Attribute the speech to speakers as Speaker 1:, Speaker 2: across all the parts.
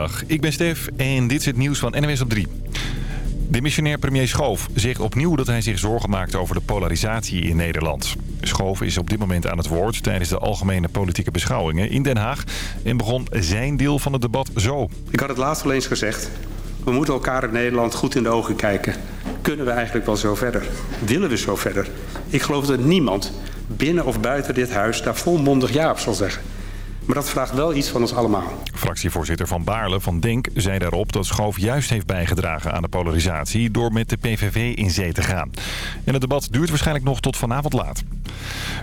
Speaker 1: Dag, ik ben Stef en dit is het nieuws van NWS op 3. De missionair premier Schoof zegt opnieuw dat hij zich zorgen maakt over de polarisatie in Nederland. Schoof is op dit moment aan het woord tijdens de algemene politieke beschouwingen in Den Haag... en begon zijn deel van het debat zo.
Speaker 2: Ik had het laatst al eens gezegd. We moeten elkaar in Nederland goed in de ogen kijken. Kunnen we eigenlijk wel zo verder? Willen we zo verder? Ik geloof dat niemand binnen of buiten dit huis daar volmondig ja op zal zeggen. Maar dat vraagt wel iets van ons allemaal.
Speaker 1: Fractievoorzitter Van Baarle van Denk zei daarop dat Schoof juist heeft bijgedragen aan de polarisatie... door met de PVV in zee te gaan. En het debat duurt waarschijnlijk nog tot vanavond laat.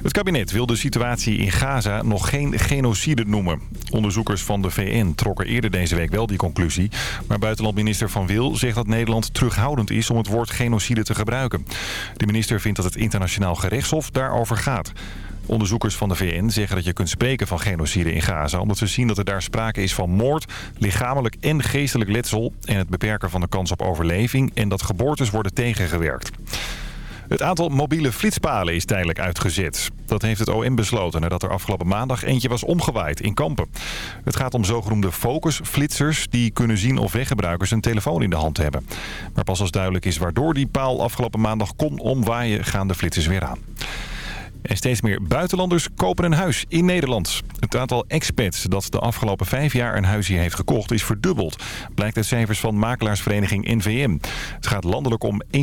Speaker 1: Het kabinet wil de situatie in Gaza nog geen genocide noemen. Onderzoekers van de VN trokken eerder deze week wel die conclusie. Maar buitenlandminister Van Wil zegt dat Nederland terughoudend is om het woord genocide te gebruiken. De minister vindt dat het internationaal gerechtshof daarover gaat. Onderzoekers van de VN zeggen dat je kunt spreken van genocide in Gaza... omdat ze zien dat er daar sprake is van moord, lichamelijk en geestelijk letsel... en het beperken van de kans op overleving en dat geboortes worden tegengewerkt. Het aantal mobiele flitspalen is tijdelijk uitgezet. Dat heeft het OM besloten nadat er afgelopen maandag eentje was omgewaaid in Kampen. Het gaat om zogenoemde focusflitsers die kunnen zien of weggebruikers een telefoon in de hand hebben. Maar pas als duidelijk is waardoor die paal afgelopen maandag kon omwaaien gaan de flitsers weer aan. En steeds meer buitenlanders kopen een huis in Nederland. Het aantal expats dat de afgelopen vijf jaar een huis hier heeft gekocht is verdubbeld. Blijkt uit cijfers van makelaarsvereniging NVM. Het gaat landelijk om 1,6%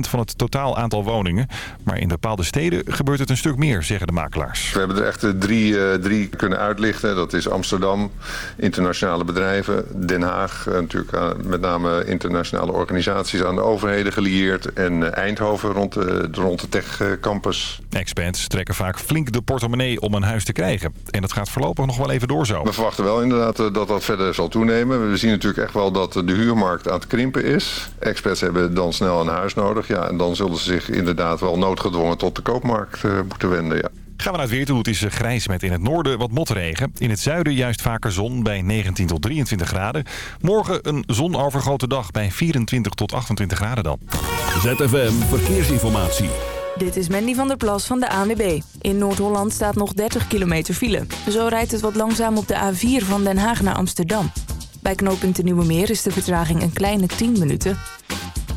Speaker 1: van het totaal aantal woningen. Maar in bepaalde steden gebeurt het een stuk meer, zeggen de makelaars.
Speaker 3: We hebben er echt drie, uh, drie kunnen uitlichten. Dat is Amsterdam, internationale bedrijven, Den Haag. Uh, natuurlijk met name internationale organisaties aan de overheden gelieerd. En Eindhoven rond de, rond de Tech Campus.
Speaker 1: Expats trekken vaak flink de portemonnee om een huis te krijgen. En dat gaat voorlopig nog wel even door zo.
Speaker 3: We verwachten wel inderdaad eh, dat dat verder zal toenemen. We zien natuurlijk echt wel dat de huurmarkt aan het krimpen is. Expats hebben dan snel een huis nodig. Ja, en dan zullen ze zich inderdaad wel noodgedwongen tot de koopmarkt uh, moeten wenden. Ja.
Speaker 1: Gaan we naar het weer toe. Het is eh, grijs met in het noorden wat motregen. In het zuiden juist vaker zon bij 19 tot 23 graden. Morgen een zonovergoten dag bij 24 tot 28 graden dan.
Speaker 4: ZFM Verkeersinformatie.
Speaker 5: Dit is Mandy van der Plas van de ANWB. In Noord-Holland staat nog 30 kilometer file. Zo rijdt het wat langzaam op de A4 van Den Haag naar Amsterdam. Bij knooppunt de Nieuwe Meer is de vertraging een kleine 10 minuten.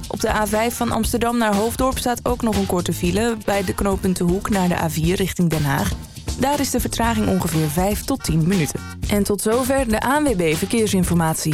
Speaker 5: Op de A5 van Amsterdam naar Hoofddorp staat ook nog een korte file... bij de knooppunt de Hoek naar de A4 richting Den Haag. Daar is de vertraging ongeveer 5 tot 10 minuten. En tot zover de ANWB Verkeersinformatie.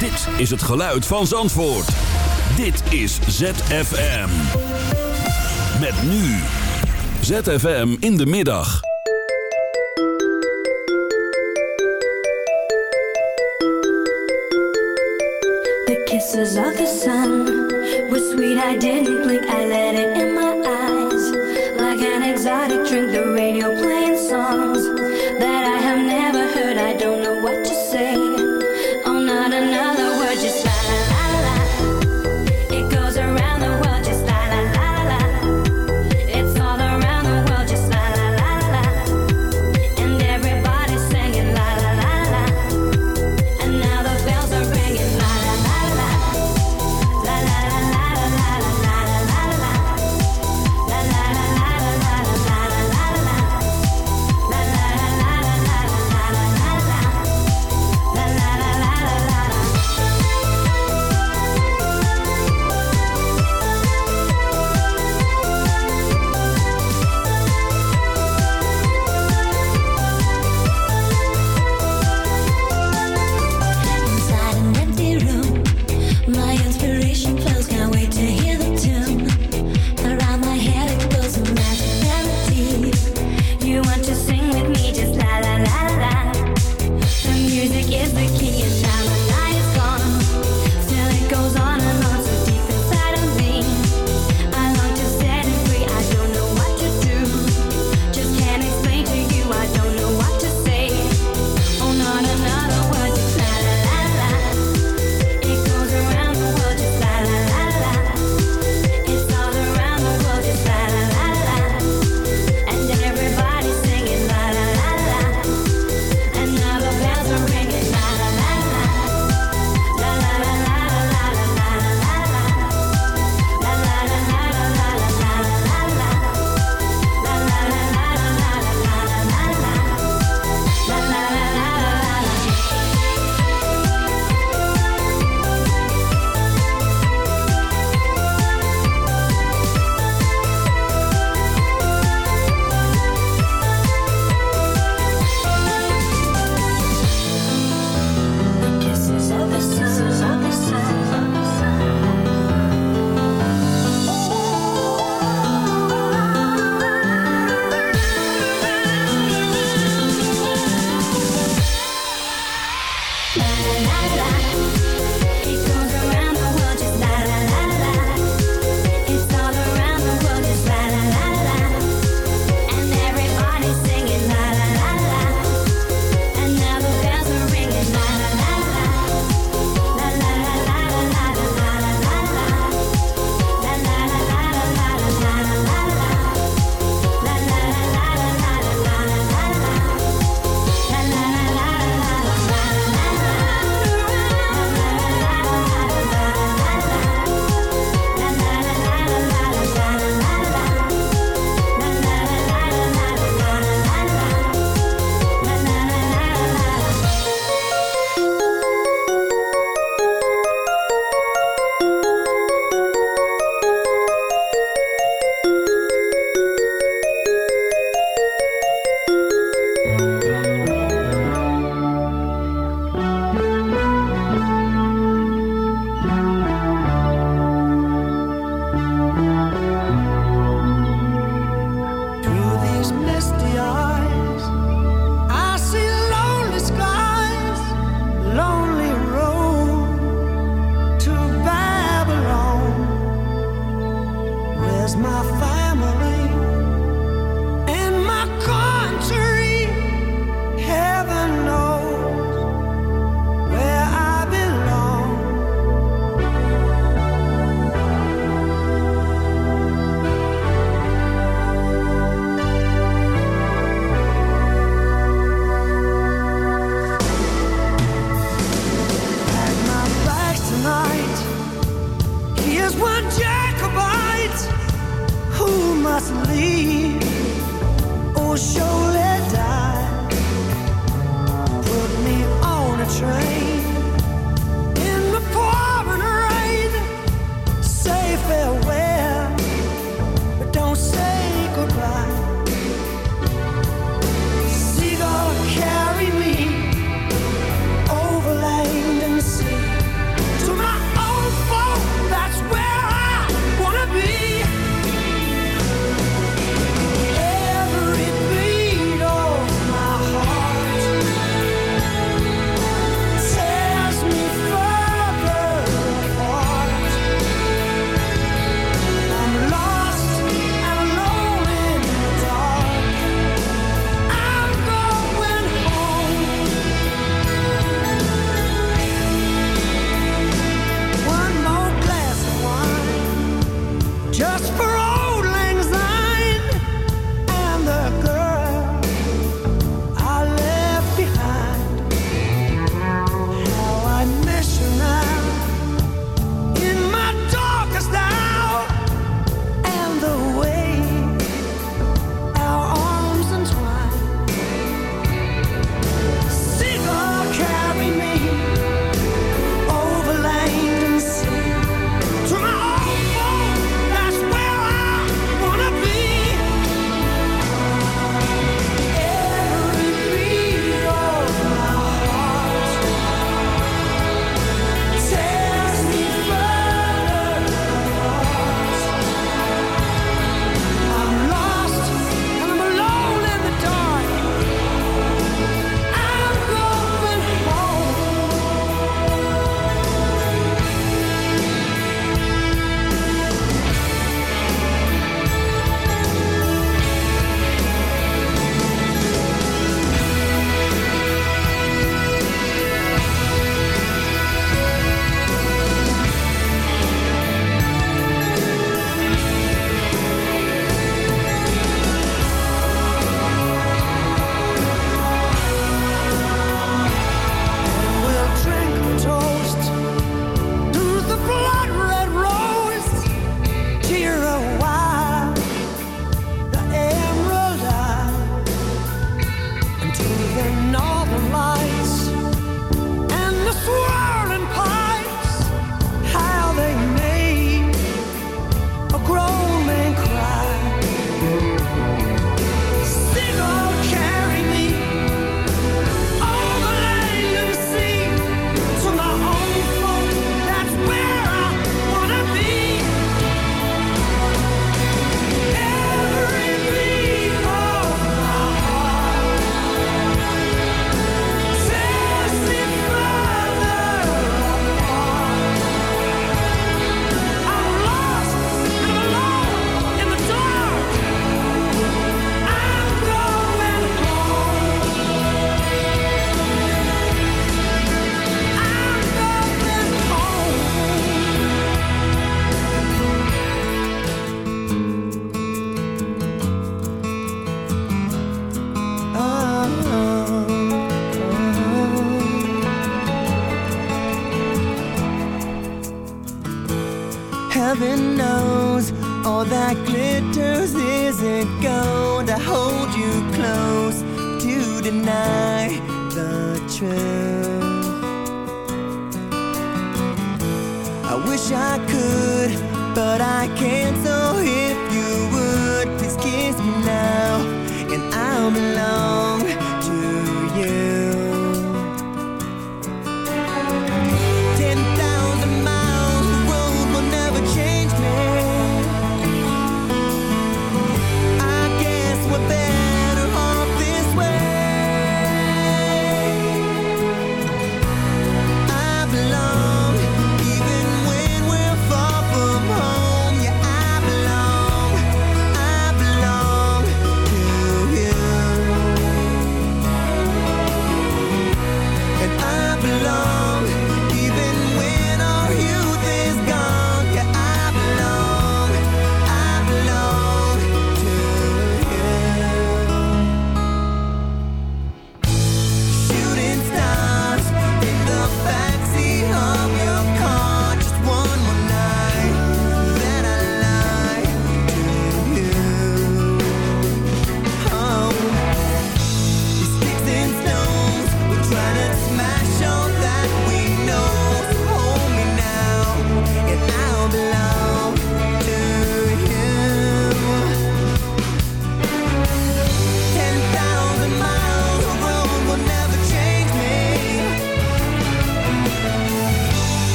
Speaker 4: Dit is het geluid van Zandvoort. Dit is ZFM. Met nu. ZFM in de middag.
Speaker 6: The kisses of the sun were sweet, I didn't blink, I let it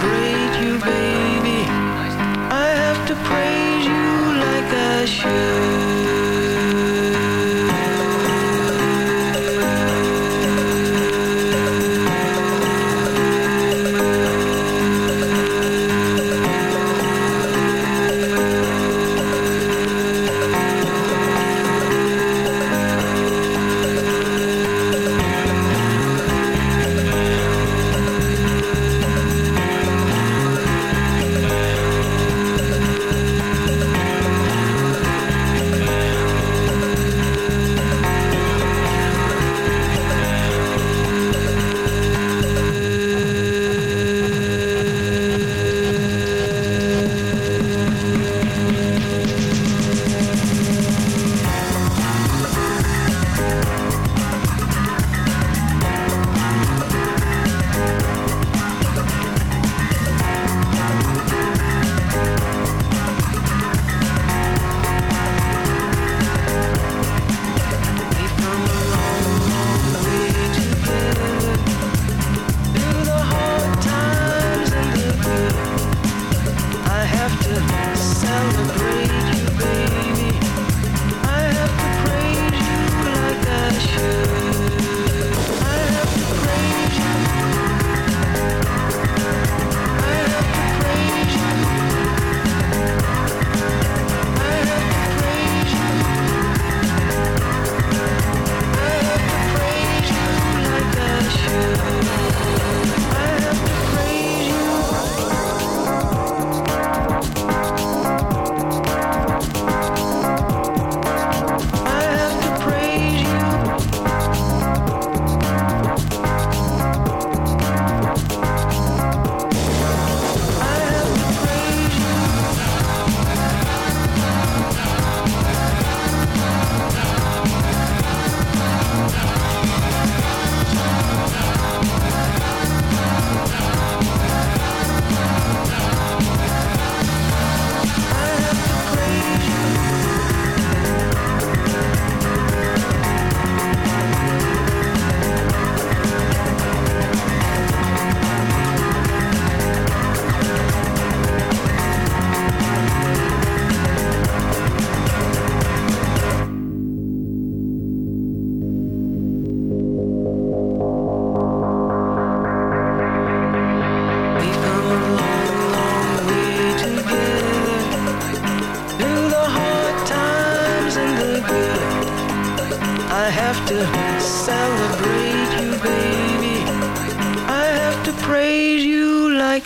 Speaker 4: free.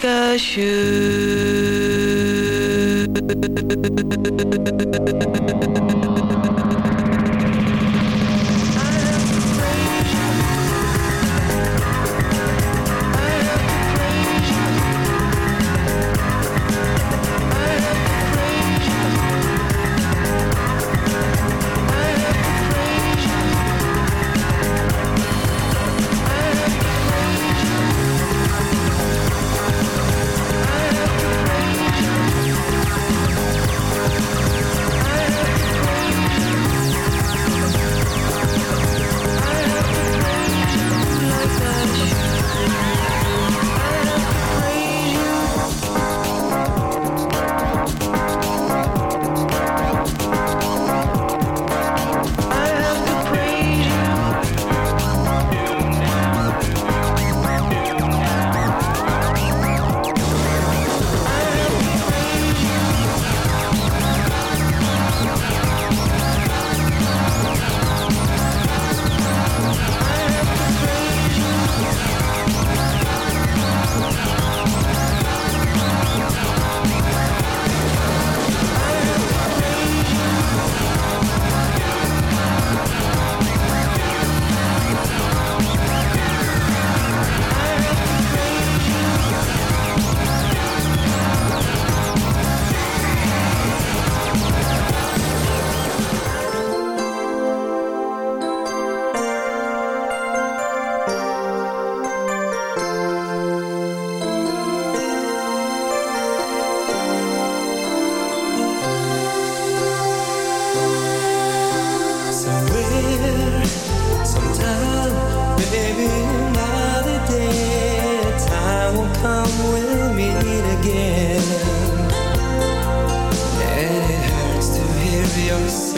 Speaker 4: like
Speaker 7: shoe Deus.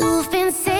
Speaker 7: You've been sitting,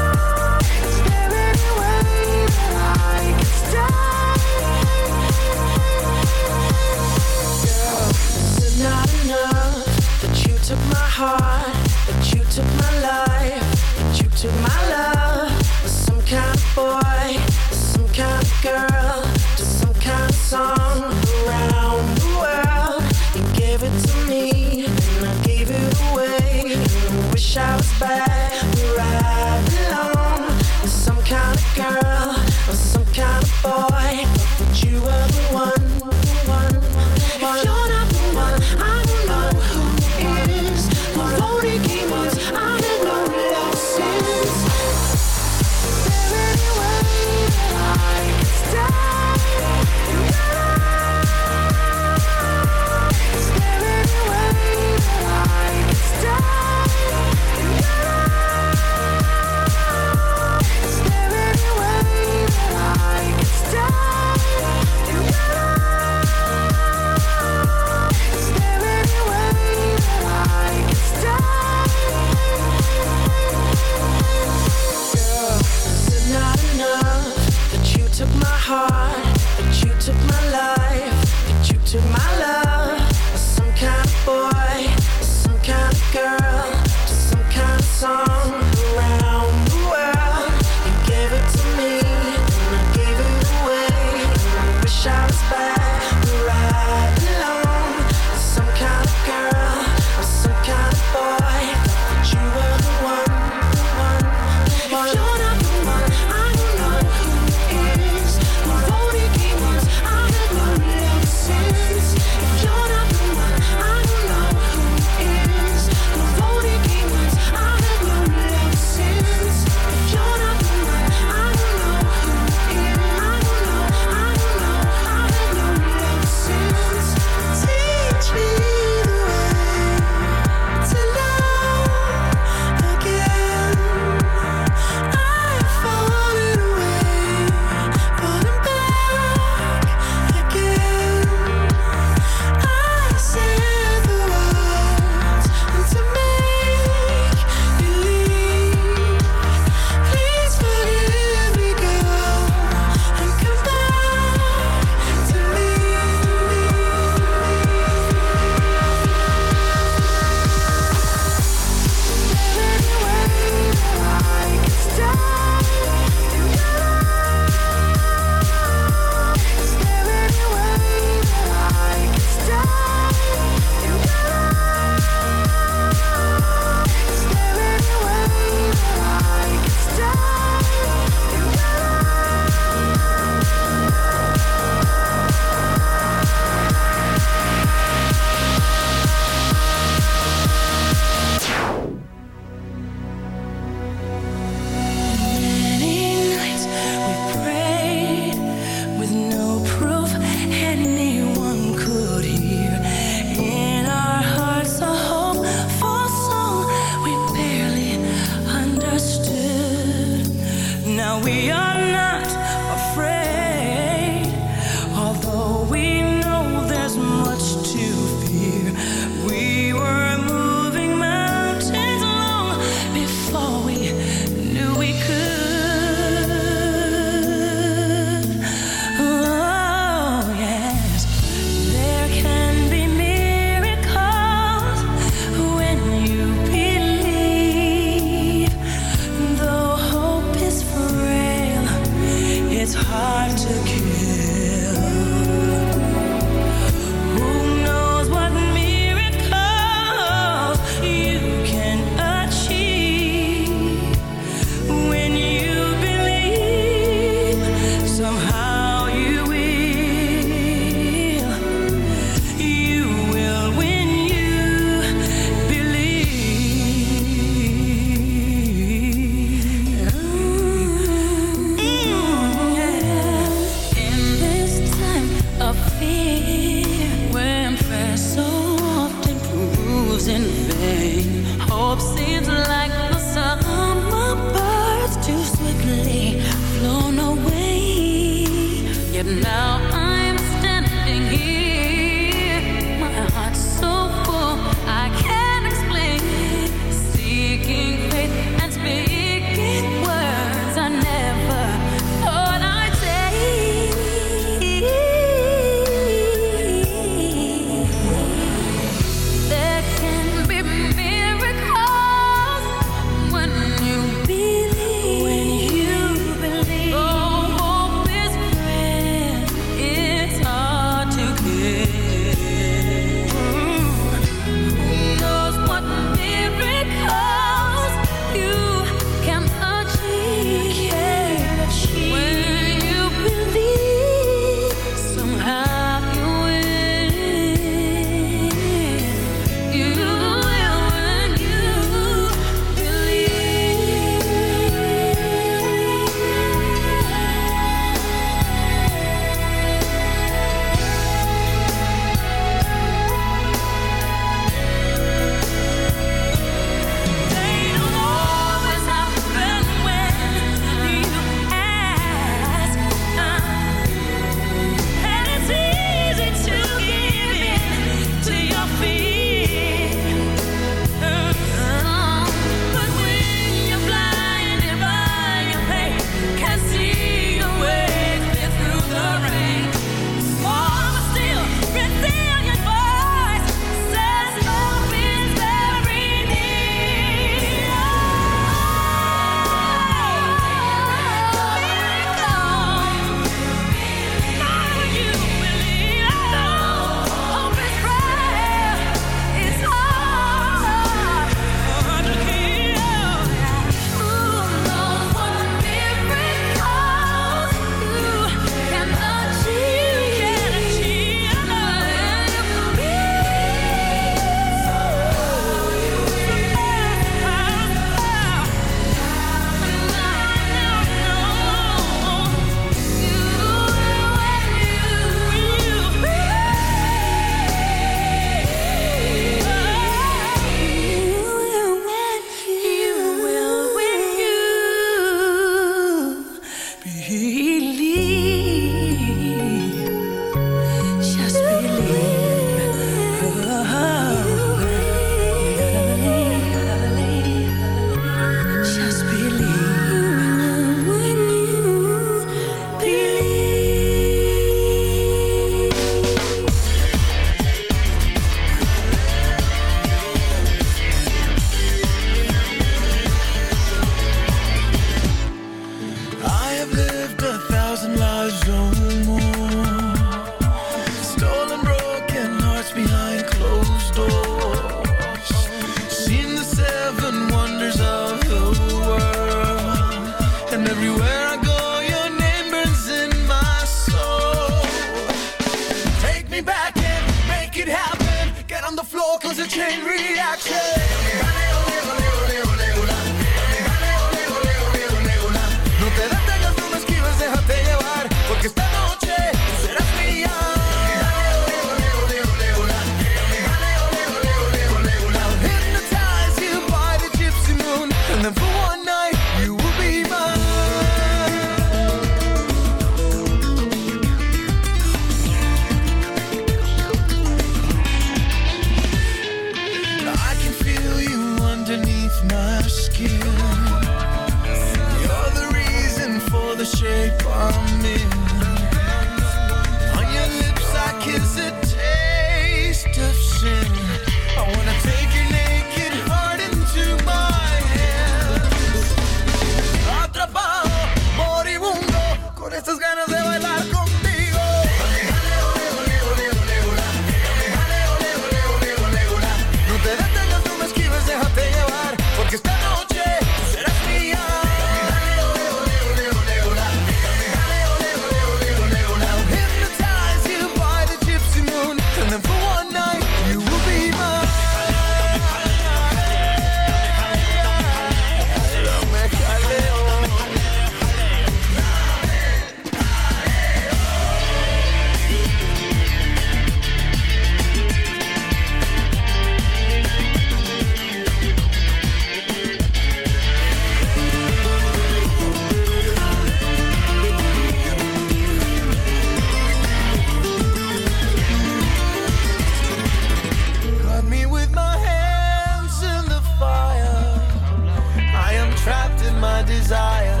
Speaker 8: desire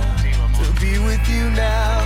Speaker 8: to be
Speaker 9: with you now.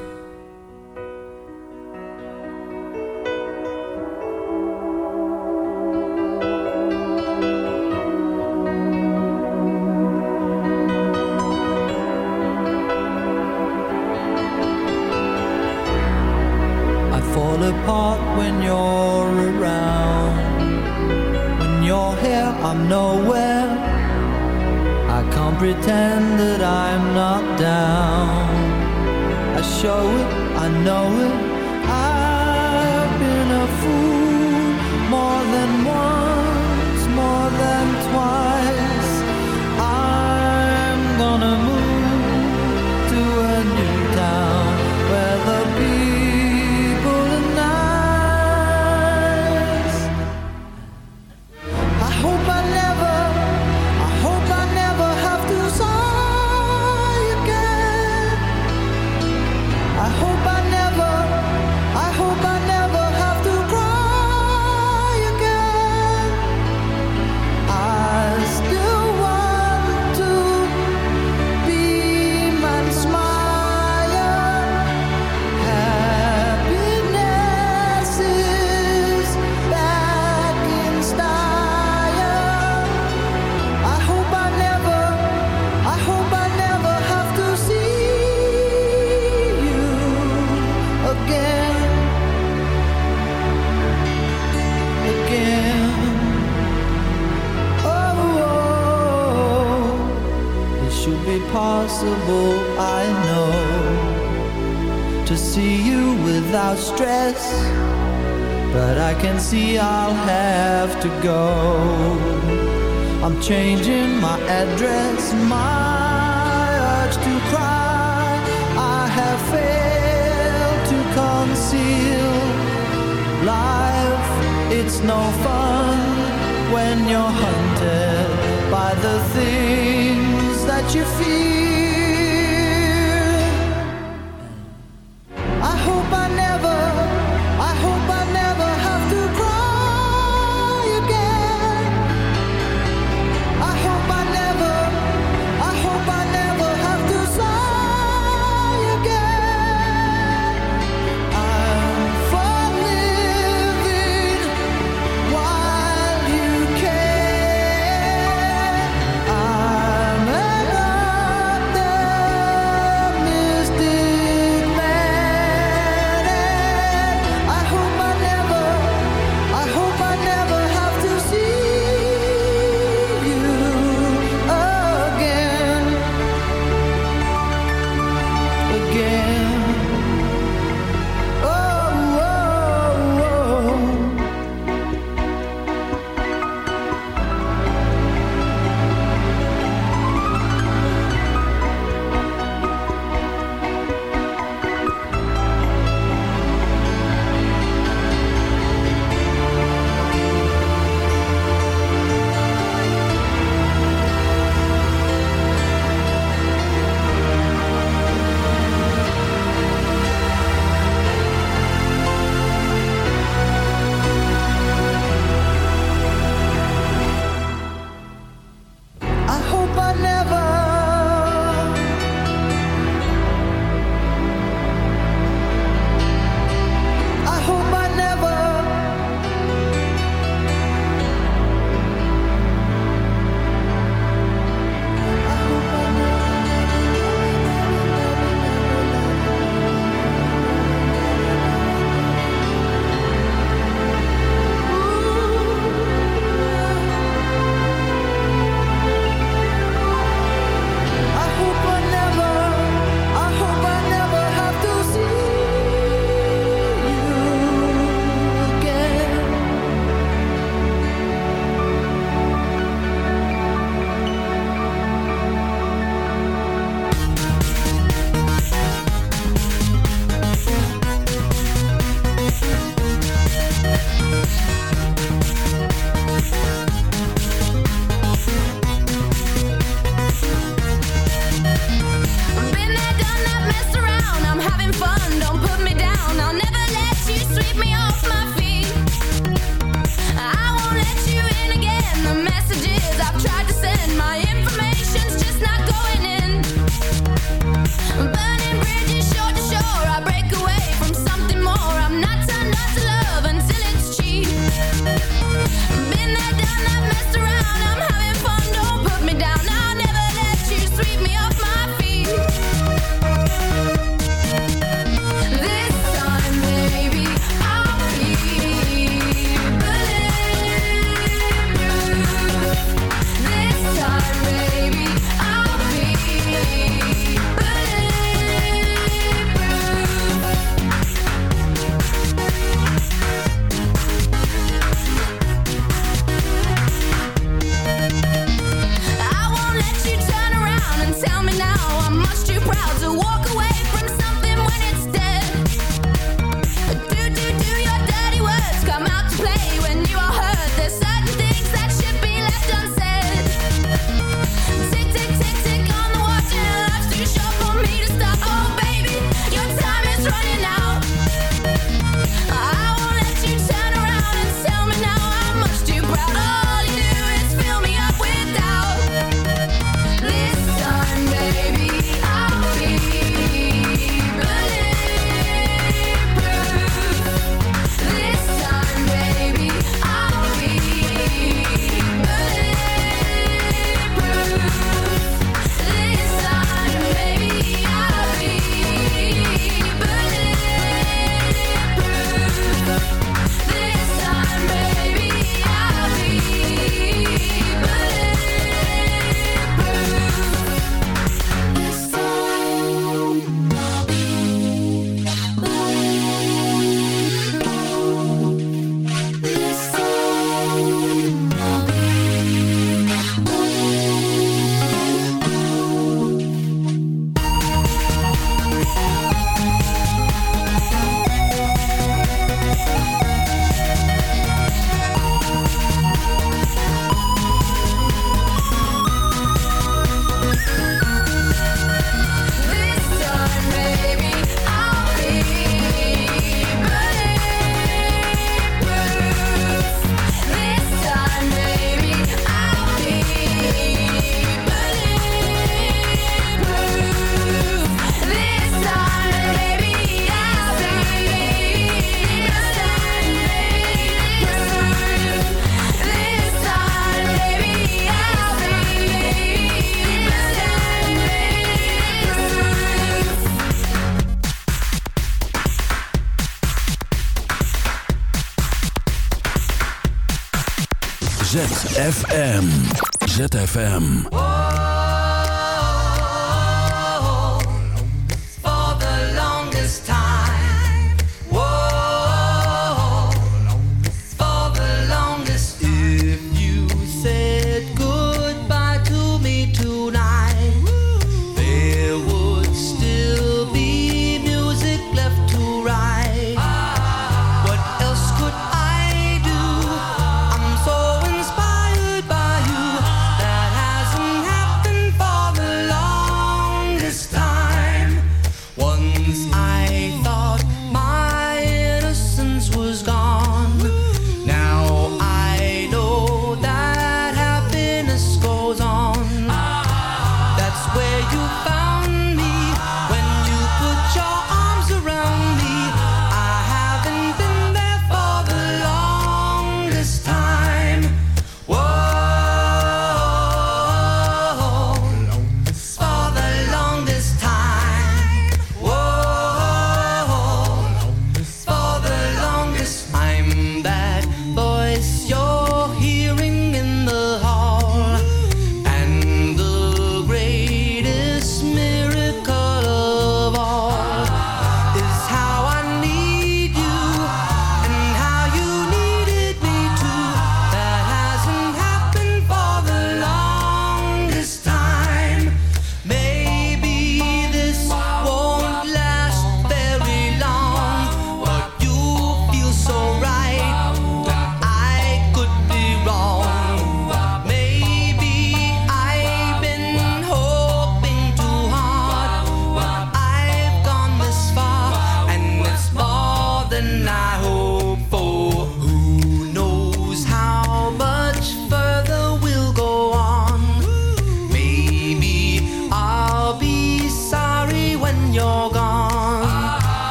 Speaker 4: ZFM. ZFM.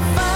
Speaker 10: find